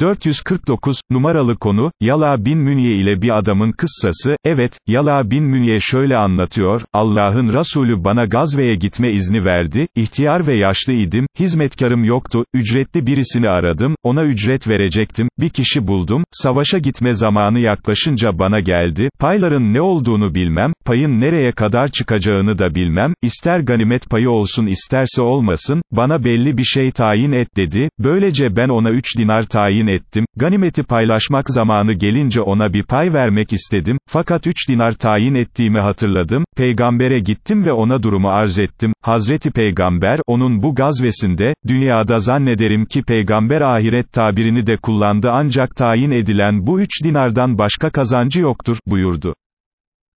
449, numaralı konu, Yala bin Münye ile bir adamın kıssası, evet, Yala bin Münye şöyle anlatıyor, Allah'ın Resulü bana gazveye gitme izni verdi, ihtiyar ve yaşlı idim, hizmetkarım yoktu, ücretli birisini aradım, ona ücret verecektim, bir kişi buldum, savaşa gitme zamanı yaklaşınca bana geldi, payların ne olduğunu bilmem, payın nereye kadar çıkacağını da bilmem, ister ganimet payı olsun isterse olmasın, bana belli bir şey tayin et dedi, böylece ben ona üç dinar tayin tayin ettim, ganimeti paylaşmak zamanı gelince ona bir pay vermek istedim, fakat üç dinar tayin ettiğimi hatırladım, peygambere gittim ve ona durumu arz ettim, Hazreti Peygamber, onun bu gazvesinde, dünyada zannederim ki peygamber ahiret tabirini de kullandı ancak tayin edilen bu üç dinardan başka kazancı yoktur, buyurdu.